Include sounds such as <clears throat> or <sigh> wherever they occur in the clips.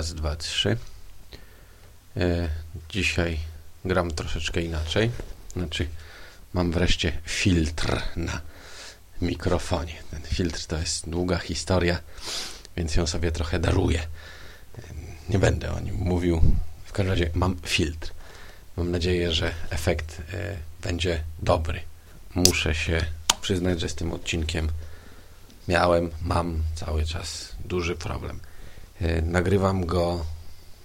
Raz, dwa, trzy. E, dzisiaj gram troszeczkę inaczej. Znaczy, mam wreszcie filtr na mikrofonie. Ten filtr to jest długa historia, więc ją sobie trochę daruję. Nie będę o nim mówił. W każdym razie mam filtr. Mam nadzieję, że efekt e, będzie dobry. Muszę się przyznać, że z tym odcinkiem miałem, mam cały czas duży problem. E, nagrywam go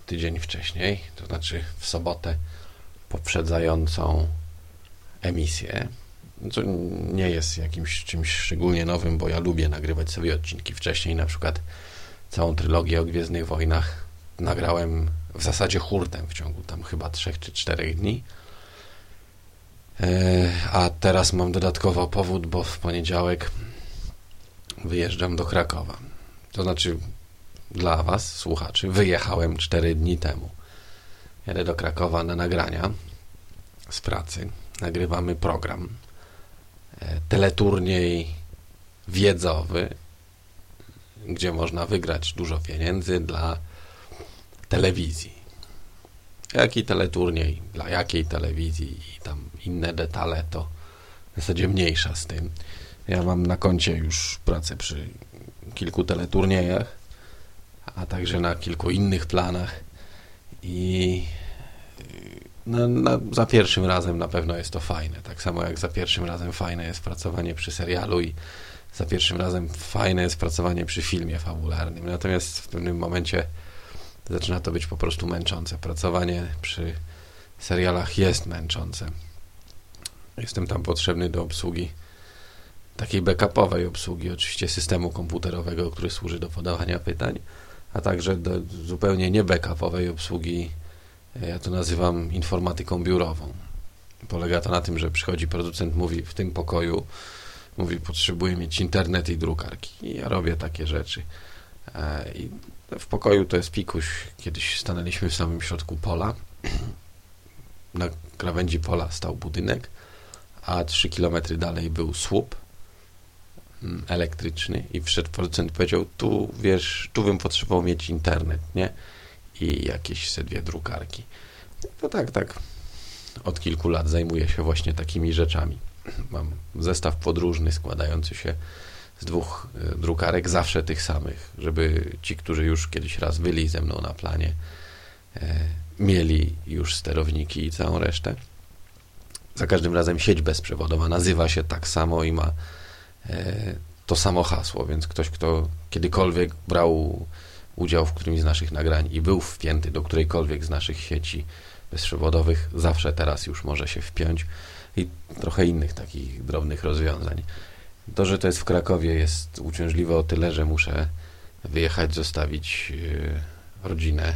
tydzień wcześniej, to znaczy w sobotę poprzedzającą emisję. Co nie jest jakimś czymś szczególnie nowym, bo ja lubię nagrywać sobie odcinki wcześniej. Na przykład całą trylogię o Gwiezdnych Wojnach nagrałem w zasadzie hurtem w ciągu tam chyba trzech czy czterech dni. E, a teraz mam dodatkowo powód, bo w poniedziałek wyjeżdżam do Krakowa. To znaczy dla Was, słuchaczy, wyjechałem 4 dni temu. Jadę do Krakowa na nagrania z pracy. Nagrywamy program. E, teleturniej wiedzowy, gdzie można wygrać dużo pieniędzy dla telewizji. Jaki teleturniej, dla jakiej telewizji i tam inne detale to w zasadzie mniejsza z tym. Ja mam na koncie już pracę przy kilku teleturniejach a także na kilku innych planach i no, no, za pierwszym razem na pewno jest to fajne. Tak samo jak za pierwszym razem fajne jest pracowanie przy serialu i za pierwszym razem fajne jest pracowanie przy filmie fabularnym. Natomiast w pewnym momencie zaczyna to być po prostu męczące. Pracowanie przy serialach jest męczące. Jestem tam potrzebny do obsługi takiej backupowej obsługi, oczywiście systemu komputerowego, który służy do podawania pytań a także do zupełnie nie backupowej obsługi, e, ja to nazywam informatyką biurową. Polega to na tym, że przychodzi producent, mówi w tym pokoju, mówi potrzebuję mieć internet i drukarki. I ja robię takie rzeczy. E, I w pokoju to jest pikuś. Kiedyś stanęliśmy w samym środku pola. <clears throat> Na krawędzi pola stał budynek, a trzy kilometry dalej był słup elektryczny i wszedł producent powiedział, tu wiesz, tu bym potrzebował mieć internet, nie? I jakieś se dwie drukarki. No tak, tak. Od kilku lat zajmuję się właśnie takimi rzeczami. Mam zestaw podróżny składający się z dwóch e, drukarek, zawsze tych samych, żeby ci, którzy już kiedyś raz byli ze mną na planie, e, mieli już sterowniki i całą resztę. Za każdym razem sieć bezprzewodowa nazywa się tak samo i ma to samo hasło, więc ktoś, kto kiedykolwiek brał udział w którymś z naszych nagrań i był wpięty do którejkolwiek z naszych sieci bezprzewodowych, zawsze teraz już może się wpiąć i trochę innych takich drobnych rozwiązań. To, że to jest w Krakowie jest uciążliwe o tyle, że muszę wyjechać, zostawić e, rodzinę.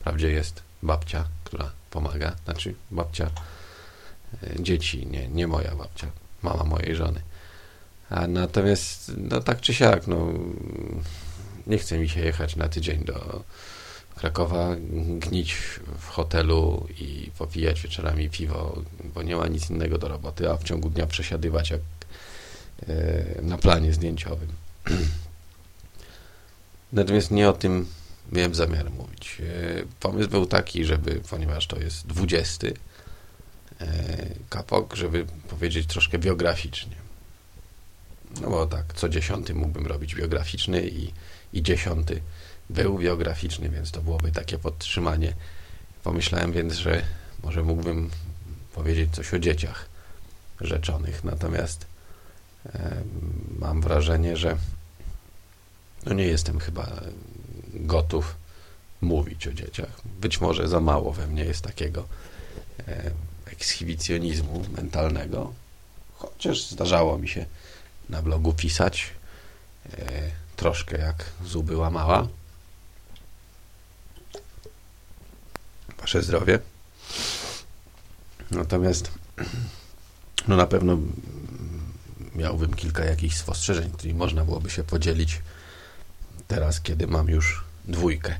Wprawdzie jest babcia, która pomaga, znaczy babcia e, dzieci, nie, nie moja babcia, mama mojej żony. A natomiast, no tak czy siak, no, nie chce mi się jechać na tydzień do Krakowa, gnić w hotelu i popijać wieczorami piwo, bo nie ma nic innego do roboty, a w ciągu dnia przesiadywać jak e, na planie zdjęciowym. <clears throat> Natomiast nie o tym miałem zamiar mówić. E, pomysł był taki, żeby, ponieważ to jest 20 e, kapok, żeby powiedzieć troszkę biograficznie. No bo tak, co dziesiąty mógłbym robić biograficzny i, i dziesiąty był biograficzny, więc to byłoby takie podtrzymanie. Pomyślałem więc, że może mógłbym powiedzieć coś o dzieciach rzeczonych, natomiast e, mam wrażenie, że no nie jestem chyba gotów mówić o dzieciach. Być może za mało we mnie jest takiego e, ekshibicjonizmu mentalnego, chociaż zdarzało mi się na blogu pisać. E, troszkę jak zuby łamała. Wasze zdrowie. Natomiast no na pewno miałbym kilka jakichś spostrzeżeń, którymi można byłoby się podzielić teraz, kiedy mam już dwójkę.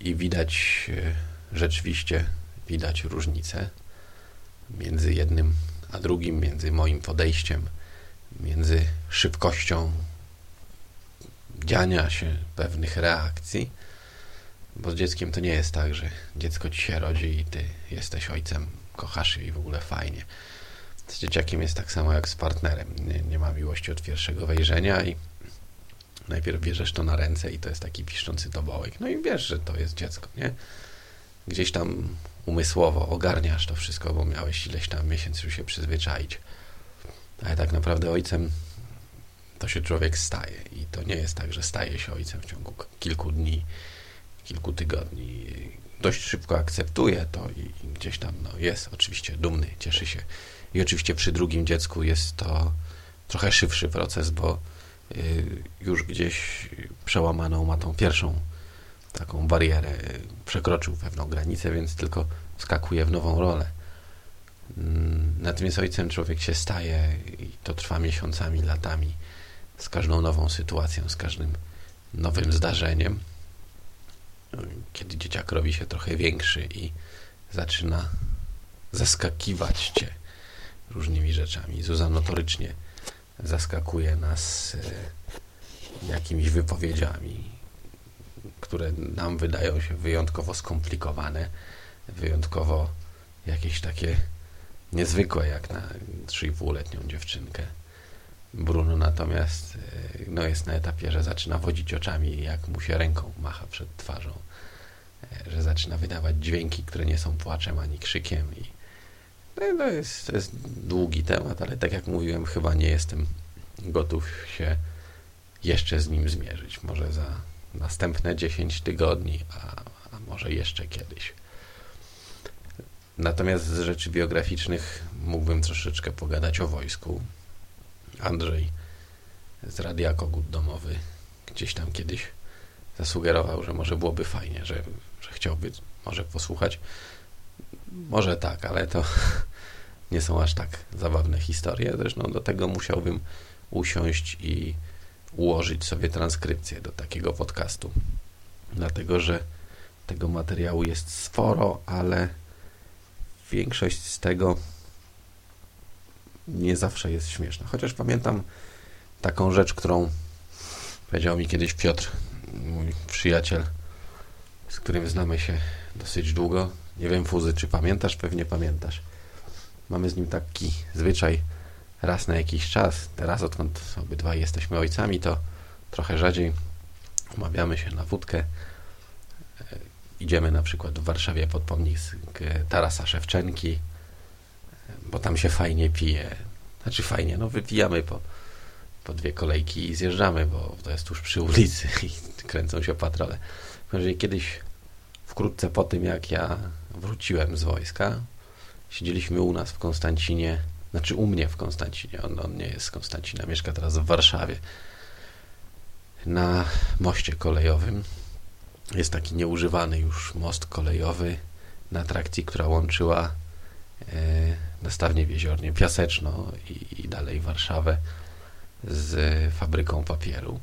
I widać e, rzeczywiście widać różnicę między jednym a drugim, między moim podejściem między szybkością dziania się pewnych reakcji, Bo z dzieckiem to nie jest tak, że dziecko ci się rodzi i ty jesteś ojcem, kochasz je i w ogóle fajnie. Z dzieciakiem jest tak samo jak z partnerem. Nie, nie ma miłości od pierwszego wejrzenia i najpierw bierzesz to na ręce i to jest taki piszczący tobołek. No i wiesz, że to jest dziecko, nie? Gdzieś tam umysłowo ogarniasz to wszystko, bo miałeś ileś tam miesięcy, żeby się przyzwyczaić. Ale tak naprawdę ojcem to się człowiek staje. I to nie jest tak, że staje się ojcem w ciągu kilku dni, kilku tygodni. Dość szybko akceptuje to i gdzieś tam no, jest oczywiście dumny, cieszy się. I oczywiście przy drugim dziecku jest to trochę szybszy proces, bo y, już gdzieś przełamaną ma tą pierwszą taką barierę, przekroczył pewną granicę, więc tylko skakuje w nową rolę. Mm, natomiast ojcem człowiek się staje i to trwa miesiącami, latami, z każdą nową sytuacją, z każdym nowym zdarzeniem. Kiedy dzieciak robi się trochę większy i zaczyna zaskakiwać cię różnymi rzeczami. Zuzan notorycznie zaskakuje nas e, jakimiś wypowiedziami, które nam wydają się wyjątkowo skomplikowane, wyjątkowo jakieś takie niezwykłe, jak na 3,5-letnią dziewczynkę. Bruno natomiast e, no, jest na etapie, że zaczyna wodzić oczami, jak mu się ręką macha przed twarzą, e, że zaczyna wydawać dźwięki, które nie są płaczem ani krzykiem. I no, jest, to jest długi temat, ale tak jak mówiłem, chyba nie jestem gotów się jeszcze z nim zmierzyć. Może za następne 10 tygodni, a, a może jeszcze kiedyś. Natomiast z rzeczy biograficznych mógłbym troszeczkę pogadać o wojsku. Andrzej z Radia Kogut Domowy gdzieś tam kiedyś zasugerował, że może byłoby fajnie, że, że chciałby może posłuchać. Może tak, ale to <laughs> nie są aż tak zabawne historie. Zresztą do tego musiałbym usiąść i ułożyć sobie transkrypcję do takiego podcastu. Dlatego, że tego materiału jest sporo, ale większość z tego nie zawsze jest śmieszna. Chociaż pamiętam taką rzecz, którą powiedział mi kiedyś Piotr, mój przyjaciel, z którym znamy się dosyć długo. Nie wiem, Fuzy, czy pamiętasz? Pewnie pamiętasz. Mamy z nim taki zwyczaj raz na jakiś czas. Teraz, odkąd obydwaj jesteśmy ojcami, to trochę rzadziej umawiamy się na wódkę. Idziemy na przykład w Warszawie pod pomnik Tarasa Szewczenki, bo tam się fajnie pije. Znaczy fajnie, no wypijamy po, po dwie kolejki i zjeżdżamy, bo to jest tuż przy ulicy <laughs> i kręcą się patrole. Jeżeli kiedyś wkrótce po tym, jak ja wróciłem z wojska, siedzieliśmy u nas w Konstancinie znaczy u mnie w Konstancinie. On, on nie jest z Konstancina, mieszka teraz w Warszawie. Na moście kolejowym jest taki nieużywany już most kolejowy na atrakcji, która łączyła e, nastawnie w Jeziornie Piaseczno i, i dalej Warszawę z fabryką papieru.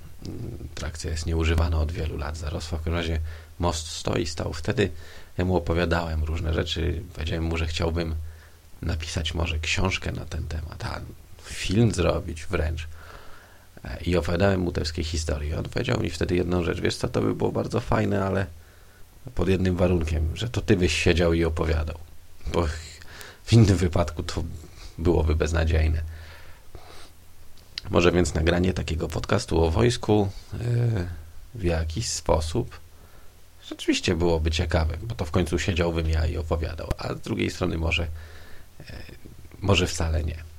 Trakcja jest nieużywana od wielu lat, zarosła. W każdym razie most stoi, stał. Wtedy ja mu opowiadałem różne rzeczy. Powiedziałem mu, że chciałbym napisać może książkę na ten temat, a film zrobić wręcz. I opowiadałem mu te wszystkie historie. On powiedział mi wtedy jedną rzecz, wiesz co, to by było bardzo fajne, ale pod jednym warunkiem, że to ty byś siedział i opowiadał. Bo w innym wypadku to byłoby beznadziejne. Może więc nagranie takiego podcastu o wojsku e, w jakiś sposób rzeczywiście byłoby ciekawe, bo to w końcu siedziałbym ja i opowiadał, a z drugiej strony może może wcale nie.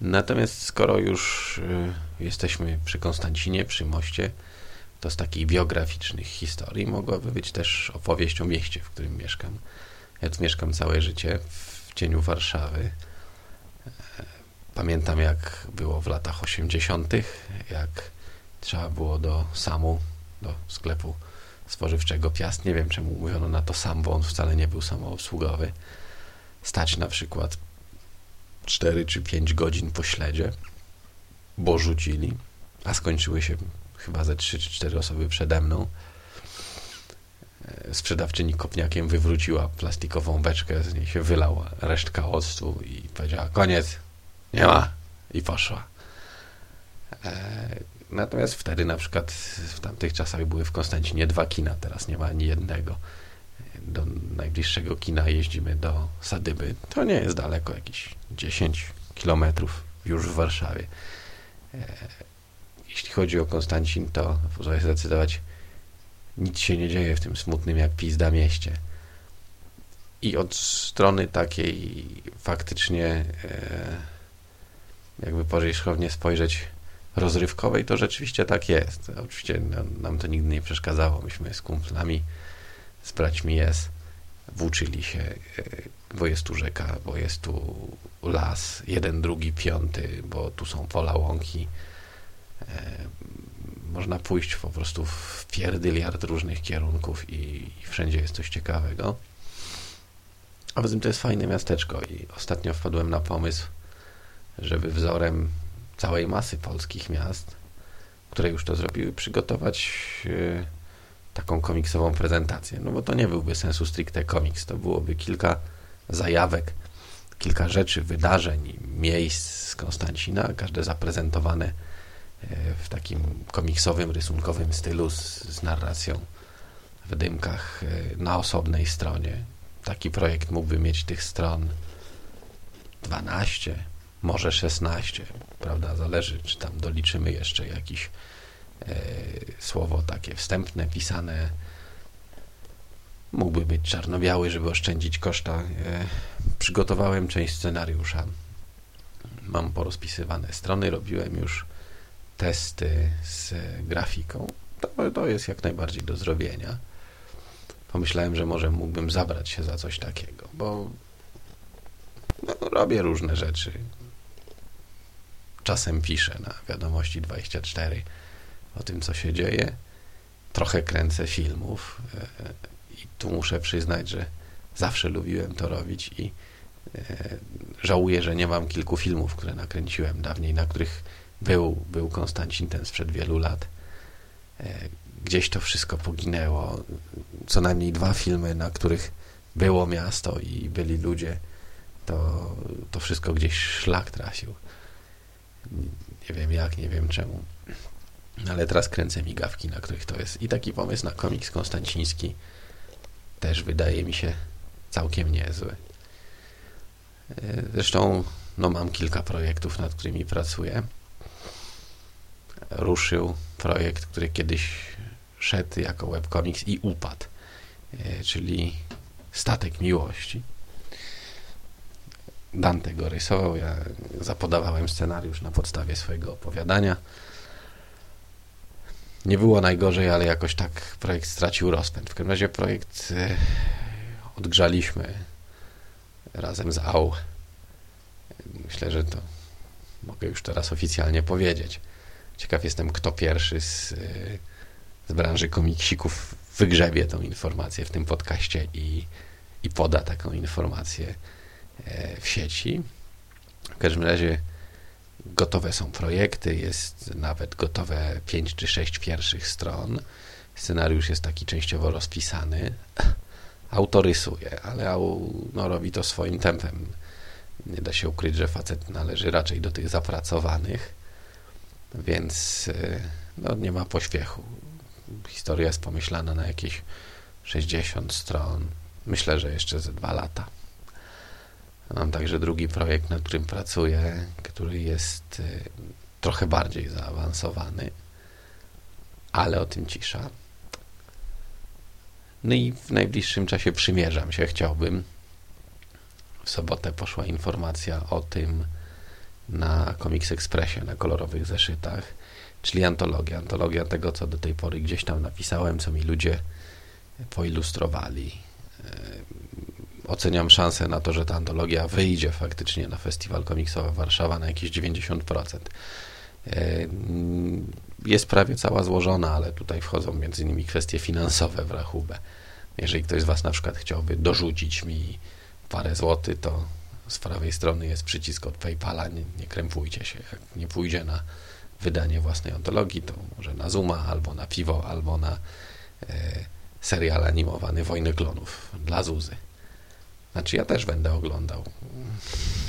Natomiast skoro już y, jesteśmy przy Konstancinie, przy moście, to z takich biograficznych historii mogłaby być też opowieść o mieście, w którym mieszkam. Ja tu mieszkam całe życie w cieniu Warszawy. E, pamiętam, jak było w latach 80., jak trzeba było do SAMU, do sklepu spożywczego Piast. Nie wiem, czemu mówiono na to SAM, bo on wcale nie był samoobsługowy stać na przykład 4 czy 5 godzin po śledzie, bo rzucili, a skończyły się chyba ze 3 czy 4 osoby przede mną. E, sprzedawczyni kopniakiem wywróciła plastikową beczkę, z niej się wylała resztka octu i powiedziała koniec, nie ma i poszła. E, Natomiast wtedy na przykład w tamtych czasach były w Konstancinie dwa kina, teraz nie ma ani jednego. Do najbliższego kina jeździmy do Sadyby. To nie jest daleko, jakieś 10 kilometrów już w Warszawie. E, jeśli chodzi o Konstancin, to muszę zdecydować, nic się nie dzieje w tym smutnym jak pizda mieście. I od strony takiej faktycznie e, jakby powierzchownie spojrzeć rozrywkowej, to rzeczywiście tak jest. Oczywiście nam to nigdy nie przeszkadzało. Myśmy z kumplami, z braćmi jest, włóczyli się, e, bo jest tu rzeka, bo jest tu las, jeden, drugi, piąty, bo tu są pola, łąki. E, można pójść po prostu w pierdyliard różnych kierunków i, i wszędzie jest coś ciekawego. A poza tym to jest fajne miasteczko i ostatnio wpadłem na pomysł, żeby wzorem całej masy polskich miast, które już to zrobiły, przygotować e, taką komiksową prezentację. No bo to nie byłby sensu stricte komiks, to byłoby kilka zajawek, kilka rzeczy, wydarzeń, miejsc z Konstancina, każde zaprezentowane e, w takim komiksowym, rysunkowym stylu z, z narracją w dymkach e, na osobnej stronie. Taki projekt mógłby mieć tych stron 12, może 16, prawda? Zależy, czy tam doliczymy jeszcze jakieś e, słowo takie wstępne, pisane. Mógłby być czarno-biały, żeby oszczędzić koszta. E, przygotowałem część scenariusza. Mam porozpisywane strony, robiłem już testy z grafiką. To, to jest jak najbardziej do zrobienia. Pomyślałem, że może mógłbym zabrać się za coś takiego, bo no, robię różne rzeczy czasem piszę na wiadomości 24 o tym, co się dzieje. Trochę kręcę filmów e, i tu muszę przyznać, że zawsze lubiłem to robić i e, żałuję, że nie mam kilku filmów, które nakręciłem dawniej, na których był, był Konstancin ten sprzed wielu lat. E, gdzieś to wszystko poginęło. Co najmniej dwa filmy, na których było miasto i byli ludzie, to, to wszystko gdzieś szlak tracił. Nie wiem jak, nie wiem czemu. Ale teraz kręcę migawki, na których to jest. I taki pomysł na komiks konstanciński też wydaje mi się całkiem niezły. Zresztą no, mam kilka projektów, nad którymi pracuję. Ruszył projekt, który kiedyś szedł jako webcomics i upadł, czyli Statek Miłości. Dante go rysował, ja zapodawałem scenariusz na podstawie swojego opowiadania. Nie było najgorzej, ale jakoś tak projekt stracił rozpęd. W każdym razie projekt e, odgrzaliśmy razem z AU. Myślę, że to mogę już teraz oficjalnie powiedzieć. Ciekaw jestem, kto pierwszy z, e, z branży komiksików wygrzebie tą informację w tym podcaście i, i poda taką informację E, w sieci. W każdym razie gotowe są projekty, jest nawet gotowe 5 czy 6 pierwszych stron. Scenariusz jest taki częściowo rozpisany. Autor rysuje, ale no, robi to swoim tempem. Nie da się ukryć, że facet należy raczej do tych zapracowanych, więc e, no, nie ma pośpiechu. Historia jest pomyślana na jakieś 60 stron. Myślę, że jeszcze ze dwa lata. Mam także drugi projekt, nad którym pracuję, który jest y, trochę bardziej zaawansowany, ale o tym cisza. No i w najbliższym czasie przymierzam się, chciałbym. W sobotę poszła informacja o tym na Comics Expressie, na kolorowych zeszytach, czyli antologia. Antologia tego, co do tej pory gdzieś tam napisałem, co mi ludzie poilustrowali oceniam szansę na to, że ta antologia wyjdzie faktycznie na festiwal komiksowy Warszawa na jakieś 90%. E, jest prawie cała złożona, ale tutaj wchodzą między innymi kwestie finansowe w rachubę. Jeżeli ktoś z Was na przykład chciałby dorzucić mi parę złotych, to z prawej strony jest przycisk od PayPala, nie, nie krępujcie się. Jak nie pójdzie na wydanie własnej antologii, to może na Zuma, albo na piwo, albo na e, serial animowany Wojny Klonów dla Zuzy. Znaczy ja też będę oglądał.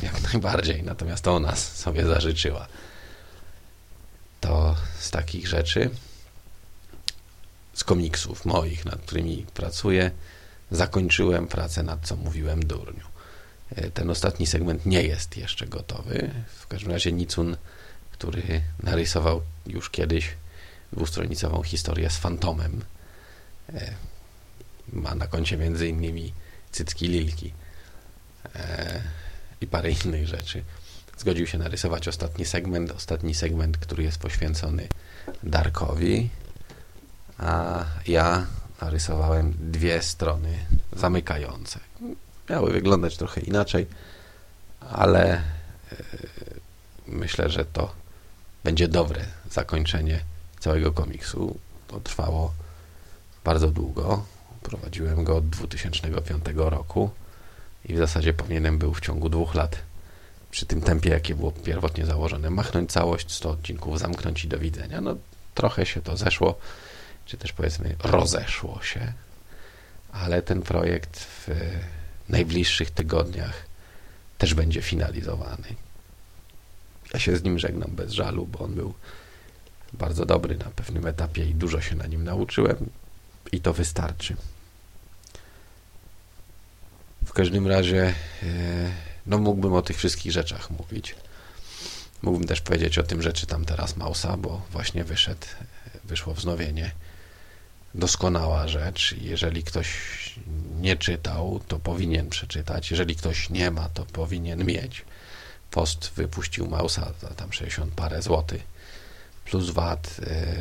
Jak najbardziej. Natomiast ona sobie zażyczyła. To z takich rzeczy, z komiksów moich, nad którymi pracuję, zakończyłem pracę nad co mówiłem durniu. E, ten ostatni segment nie jest jeszcze gotowy. W każdym razie Nicun, który narysował już kiedyś dwustronicową historię z Fantomem, e, ma na koncie między innymi cycki lilki e, i parę innych rzeczy. Zgodził się narysować ostatni segment, ostatni segment, który jest poświęcony Darkowi, a ja narysowałem dwie strony zamykające. Miały wyglądać trochę inaczej, ale e, myślę, że to będzie dobre zakończenie całego komiksu. To trwało bardzo długo. Prowadziłem go od 2005 roku i w zasadzie powinienem był w ciągu dwóch lat przy tym tempie, jakie było pierwotnie założone, machnąć całość 100 odcinków, zamknąć i do widzenia. No trochę się to zeszło, czy też powiedzmy rozeszło się, ale ten projekt w najbliższych tygodniach też będzie finalizowany. Ja się z nim żegnam bez żalu, bo on był bardzo dobry na pewnym etapie i dużo się na nim nauczyłem i to wystarczy. Każdym razie, e, no mógłbym o tych wszystkich rzeczach mówić. Mógłbym też powiedzieć o tym, że czytam teraz Mausa, bo właśnie wyszedł, wyszło wznowienie. Doskonała rzecz. Jeżeli ktoś nie czytał, to powinien przeczytać. Jeżeli ktoś nie ma, to powinien mieć. Post wypuścił Mausa za tam 60 parę złotych plus VAT. E,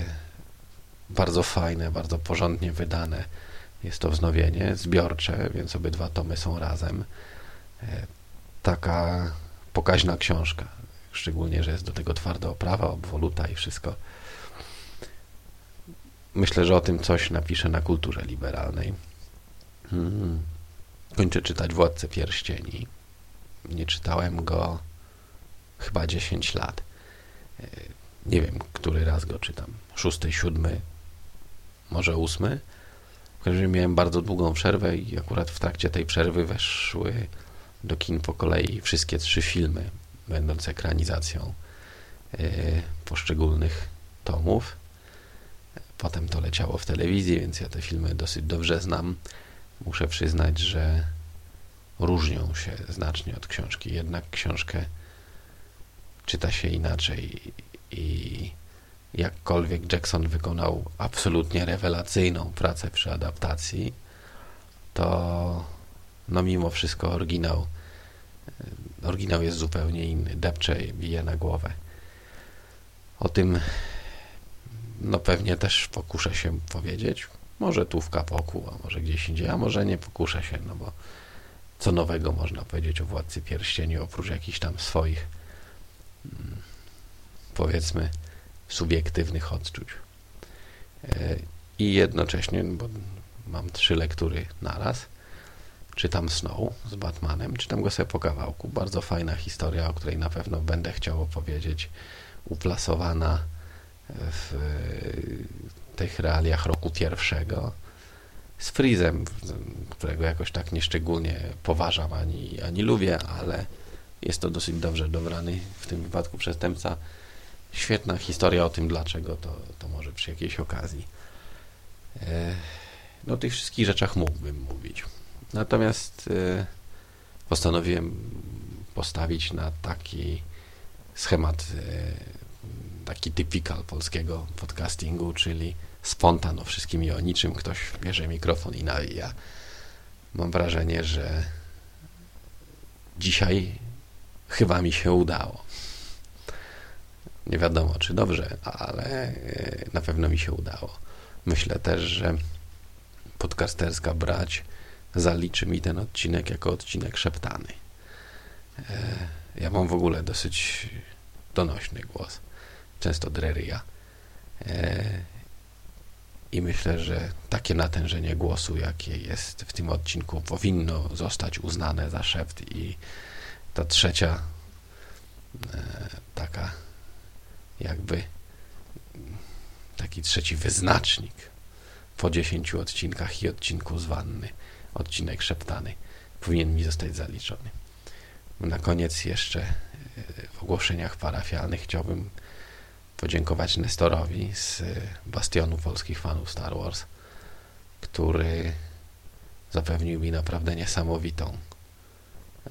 bardzo fajne, bardzo porządnie wydane jest to wznowienie, zbiorcze, więc obydwa tomy są razem. E, taka pokaźna książka, szczególnie, że jest do tego twarda oprawa, obwoluta i wszystko. Myślę, że o tym coś napiszę na kulturze liberalnej. Hmm. Kończę czytać Władcę Pierścieni. Nie czytałem go chyba 10 lat. E, nie wiem, który raz go czytam. Szósty, siódmy, może ósmy każdym miałem bardzo długą przerwę i akurat w trakcie tej przerwy weszły do kin po kolei wszystkie trzy filmy, będące ekranizacją e, poszczególnych tomów. Potem to leciało w telewizji, więc ja te filmy dosyć dobrze znam. Muszę przyznać, że różnią się znacznie od książki. Jednak książkę czyta się inaczej i jakkolwiek Jackson wykonał absolutnie rewelacyjną pracę przy adaptacji, to no mimo wszystko oryginał e, oryginał jest zupełnie inny, depcze i bije na głowę. O tym no pewnie też pokuszę się powiedzieć. Może tu w kapoku, a może gdzieś indziej, a może nie pokuszę się, no bo co nowego można powiedzieć o Władcy Pierścieni, oprócz jakichś tam swoich mm, powiedzmy subiektywnych odczuć. E, I jednocześnie, bo mam trzy lektury naraz, czytam Snow z Batmanem, czytam go sobie po kawałku. Bardzo fajna historia, o której na pewno będę chciał opowiedzieć, uplasowana w tych realiach roku pierwszego z Freezem, którego jakoś tak nieszczególnie poważam ani, ani lubię, ale jest to dosyć dobrze dobrany w tym wypadku przestępca świetna historia o tym, dlaczego, to, to może przy jakiejś okazji. E, no o tych wszystkich rzeczach mógłbym mówić. Natomiast e, postanowiłem postawić na taki schemat, e, taki typikal polskiego podcastingu, czyli spontan o wszystkim i o niczym. Ktoś bierze mikrofon i nawija. Mam wrażenie, że dzisiaj chyba mi się udało. Nie wiadomo, czy dobrze, ale e, na pewno mi się udało. Myślę też, że podcasterska brać zaliczy mi ten odcinek jako odcinek szeptany. E, ja mam w ogóle dosyć donośny głos, często dreryja. E, I myślę, że takie natężenie głosu, jakie jest w tym odcinku, powinno zostać uznane za szept. I ta trzecia taka jakby taki trzeci wyznacznik po 10 odcinkach i odcinku z wanny, odcinek szeptany, powinien mi zostać zaliczony. Na koniec jeszcze e, w ogłoszeniach parafialnych chciałbym podziękować Nestorowi z Bastionu Polskich Fanów Star Wars, który zapewnił mi naprawdę niesamowitą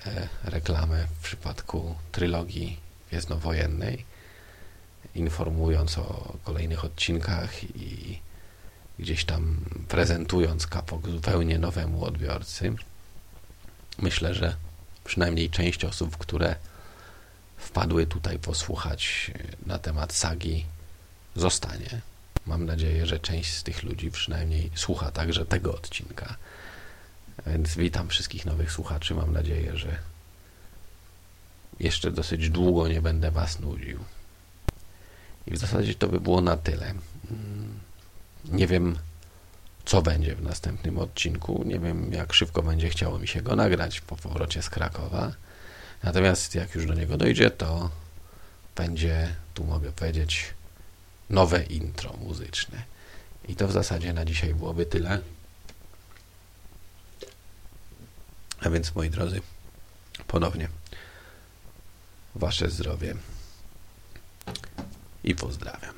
e, reklamę w przypadku trylogii gwiezdnowojennej, informując o kolejnych odcinkach i gdzieś tam prezentując kapok zupełnie nowemu odbiorcy. Myślę, że przynajmniej część osób, które wpadły tutaj posłuchać na temat sagi, zostanie. Mam nadzieję, że część z tych ludzi przynajmniej słucha także tego odcinka. Więc witam wszystkich nowych słuchaczy. Mam nadzieję, że jeszcze dosyć długo nie będę Was nudził. I w zasadzie to by było na tyle. Mm, nie wiem, co będzie w następnym odcinku. Nie wiem, jak szybko będzie chciało mi się go nagrać po powrocie z Krakowa. Natomiast jak już do niego dojdzie, to będzie, tu mogę powiedzieć, nowe intro muzyczne. I to w zasadzie na dzisiaj byłoby tyle. A więc, moi drodzy, ponownie Wasze zdrowie i pozdrawiam.